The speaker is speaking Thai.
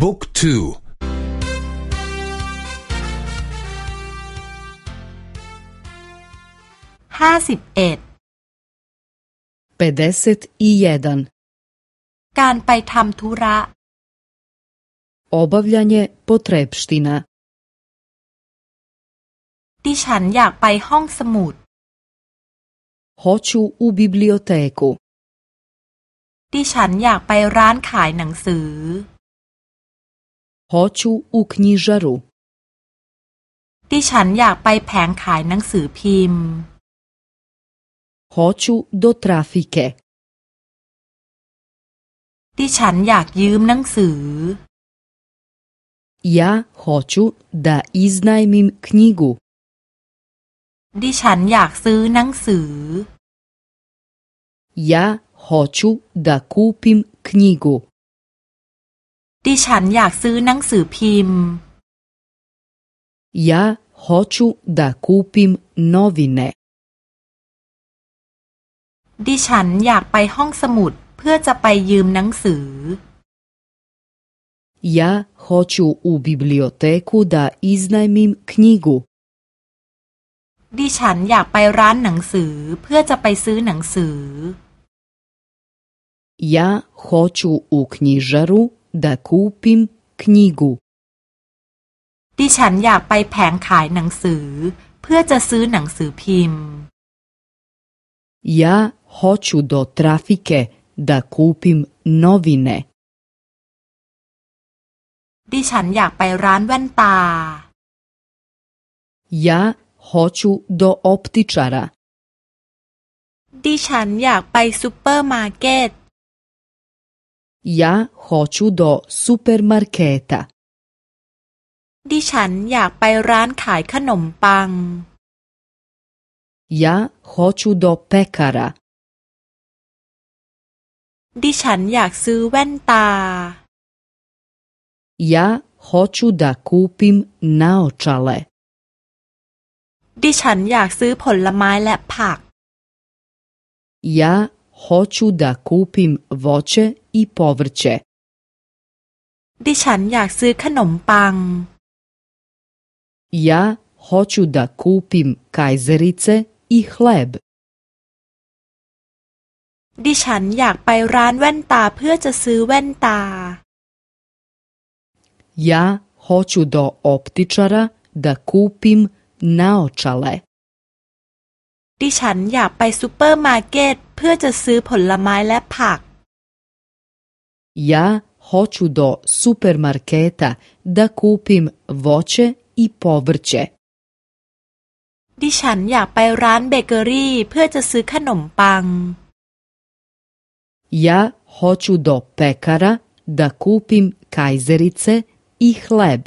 บุ๊กทูห้าสิบเอ็ดการไปทำธุระ obavljanje potrebština ดิฉันอยากไปห้องสมุด hoću u biblioteku ดิฉันอยากไปร้านขายหนังสือ hoću u knjižaru ดิฉันอยากไปแผงขายหนังสือพิมพ์ hoću do trafike ดิฉันอยากยืมหนังสือ Ja hoću da iznajmim knjigu. ดิฉันอยากซื้อหนังสือ Ja hoću da kupim knjigu. ดิฉันอยากซื้อหนังสือพิมพ์ Ja hoću da kupim novine. ดิฉันอยากไปห้องสมุดเพื่อจะไปยืมหนังสือ Ja hoću u biblioteku da iznajmim knjigu. ดิฉันอยากไปร้านหนังสือเพื่อจะไปซื้อหนังสือ Ja hoću u knjižaru da kupim knjigu. ดิฉันอยากไปแผงขายหนังสือ เพื่อจะซื้อหนังสือพิมพ์ Ja hoću do trafike da kupim novine. ดิฉันอยากไปร้านแว่นตา Ja hoću do optičara. ดิฉันอยากไปซูเปอร์มาร์เก็ต Ja hoću do supermarketa. ดิฉันอยากไปร้านขายขนมปัง Ja hoću do pekara. ดิฉันอยากซื้อแว่นตา Ja hoću da kupim naočale. ดิฉันอยากซื้อผลไม้และผัก Ja hoću da kupim voće i povrće. ดิฉันอยากซื้อขนมปัง Ja hoću da kupim kajzerice i hleb. ดิฉันอยากไปร้านแว่นตาเพื่อจะซื้อแว่นตา Ja hoću do optičara da kupim naočale. ดิฉันอยากไปซูเปอร์มาร์เก็ตเพื่อจะซื้อผลไม้และผัก Ja hoću do supermarketa da kupim voće i povrće. ดิฉันอยากไปร้านเบเกอรี่เพื่อจะซื้อขนมปัง Ja hoću do pekara da kupim kajzerice i hleb.